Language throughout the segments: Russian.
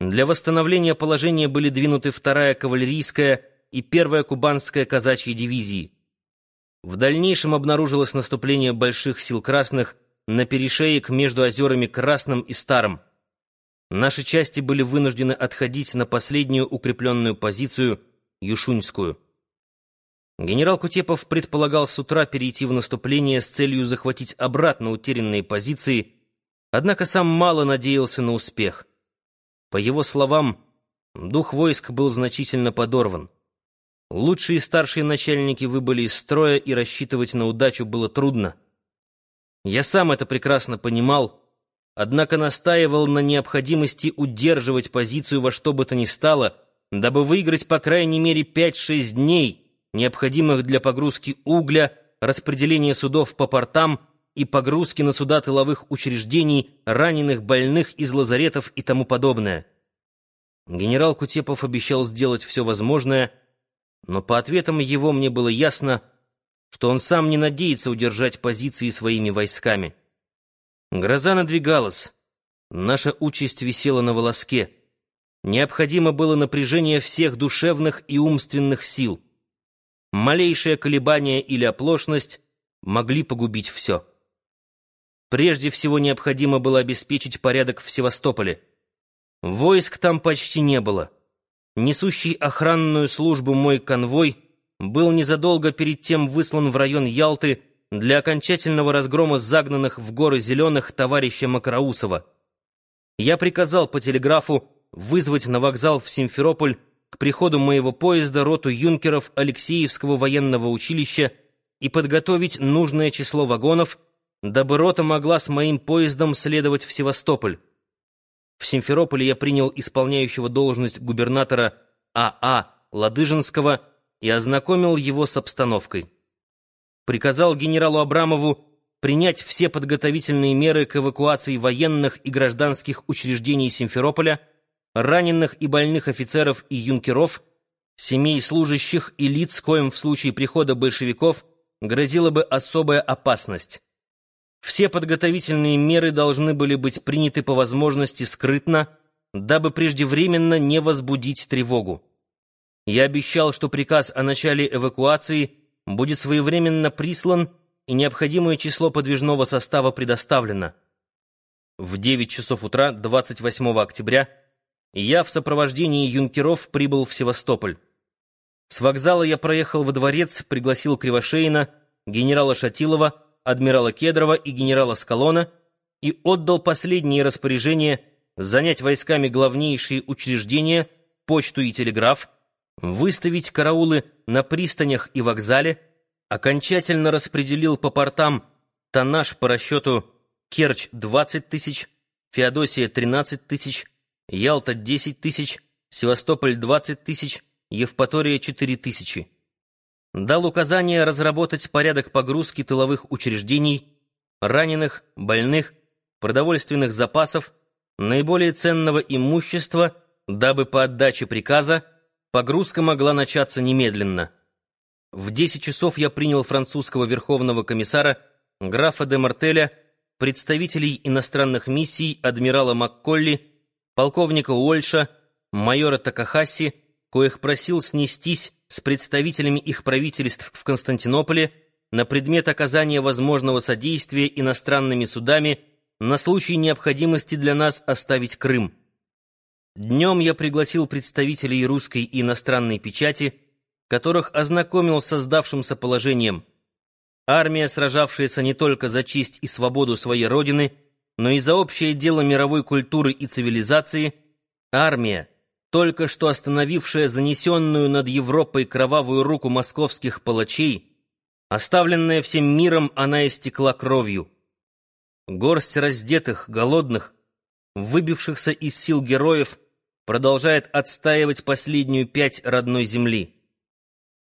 Для восстановления положения были двинуты вторая кавалерийская и первая кубанская казачьи дивизии. В дальнейшем обнаружилось наступление больших сил красных на перешеек между озерами Красным и Старым. Наши части были вынуждены отходить на последнюю укрепленную позицию Юшуньскую. Генерал Кутепов предполагал с утра перейти в наступление с целью захватить обратно утерянные позиции, однако сам мало надеялся на успех. По его словам, дух войск был значительно подорван. Лучшие старшие начальники выбыли из строя, и рассчитывать на удачу было трудно. Я сам это прекрасно понимал, однако настаивал на необходимости удерживать позицию во что бы то ни стало, дабы выиграть по крайней мере 5-6 дней — необходимых для погрузки угля, распределения судов по портам и погрузки на суда тыловых учреждений, раненых, больных из лазаретов и тому подобное. Генерал Кутепов обещал сделать все возможное, но по ответам его мне было ясно, что он сам не надеется удержать позиции своими войсками. Гроза надвигалась, наша участь висела на волоске. Необходимо было напряжение всех душевных и умственных сил — малейшее колебание или оплошность могли погубить все. Прежде всего необходимо было обеспечить порядок в Севастополе. Войск там почти не было. Несущий охранную службу мой конвой был незадолго перед тем выслан в район Ялты для окончательного разгрома загнанных в горы зеленых товарища Макроусова. Я приказал по телеграфу вызвать на вокзал в Симферополь к приходу моего поезда роту юнкеров Алексеевского военного училища и подготовить нужное число вагонов, дабы рота могла с моим поездом следовать в Севастополь. В Симферополе я принял исполняющего должность губернатора А.А. А Ладыжинского и ознакомил его с обстановкой. Приказал генералу Абрамову принять все подготовительные меры к эвакуации военных и гражданских учреждений Симферополя, раненых и больных офицеров и юнкеров, семей служащих и лиц, коим в случае прихода большевиков грозила бы особая опасность. Все подготовительные меры должны были быть приняты по возможности скрытно, дабы преждевременно не возбудить тревогу. Я обещал, что приказ о начале эвакуации будет своевременно прислан и необходимое число подвижного состава предоставлено. В 9 часов утра 28 октября я в сопровождении юнкеров прибыл в Севастополь. С вокзала я проехал во дворец, пригласил Кривошеина, генерала Шатилова, адмирала Кедрова и генерала Скалона и отдал последние распоряжения занять войсками главнейшие учреждения, почту и телеграф, выставить караулы на пристанях и вокзале, окончательно распределил по портам тоннаж по расчету Керчь — 20 тысяч, Феодосия — 13 тысяч, Ялта — 10 тысяч, Севастополь — 20 тысяч, Евпатория — 4 тысячи. Дал указание разработать порядок погрузки тыловых учреждений, раненых, больных, продовольственных запасов, наиболее ценного имущества, дабы по отдаче приказа погрузка могла начаться немедленно. В 10 часов я принял французского верховного комиссара графа де Мартеля, представителей иностранных миссий адмирала Макколли полковника Уольша, майора Такахаси, коих просил снестись с представителями их правительств в Константинополе на предмет оказания возможного содействия иностранными судами на случай необходимости для нас оставить Крым. Днем я пригласил представителей русской и иностранной печати, которых ознакомил с создавшимся положением. Армия, сражавшаяся не только за честь и свободу своей родины, но и за общее дело мировой культуры и цивилизации, армия, только что остановившая занесенную над Европой кровавую руку московских палачей, оставленная всем миром, она истекла кровью. Горсть раздетых, голодных, выбившихся из сил героев, продолжает отстаивать последнюю пять родной земли.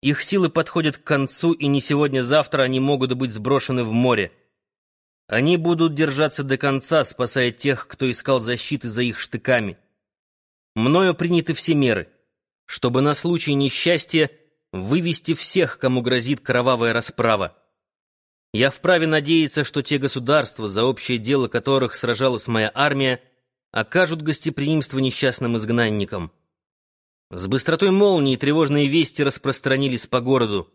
Их силы подходят к концу, и не сегодня-завтра они могут быть сброшены в море. Они будут держаться до конца, спасая тех, кто искал защиты за их штыками. Мною приняты все меры, чтобы на случай несчастья вывести всех, кому грозит кровавая расправа. Я вправе надеяться, что те государства, за общее дело которых сражалась моя армия, окажут гостеприимство несчастным изгнанникам. С быстротой молнии тревожные вести распространились по городу.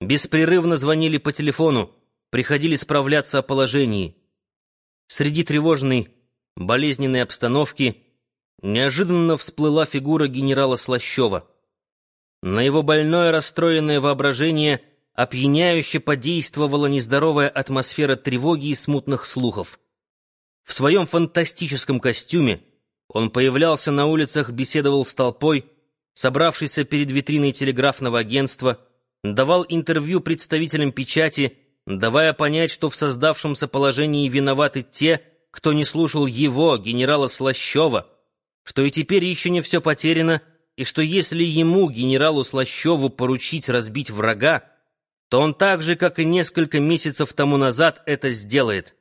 Беспрерывно звонили по телефону, приходили справляться о положении. Среди тревожной, болезненной обстановки неожиданно всплыла фигура генерала Слащева. На его больное расстроенное воображение опьяняюще подействовала нездоровая атмосфера тревоги и смутных слухов. В своем фантастическом костюме он появлялся на улицах, беседовал с толпой, собравшейся перед витриной телеграфного агентства, давал интервью представителям печати, давая понять, что в создавшемся положении виноваты те, кто не слушал его, генерала Слащева, что и теперь еще не все потеряно, и что если ему, генералу Слащеву, поручить разбить врага, то он так же, как и несколько месяцев тому назад, это сделает.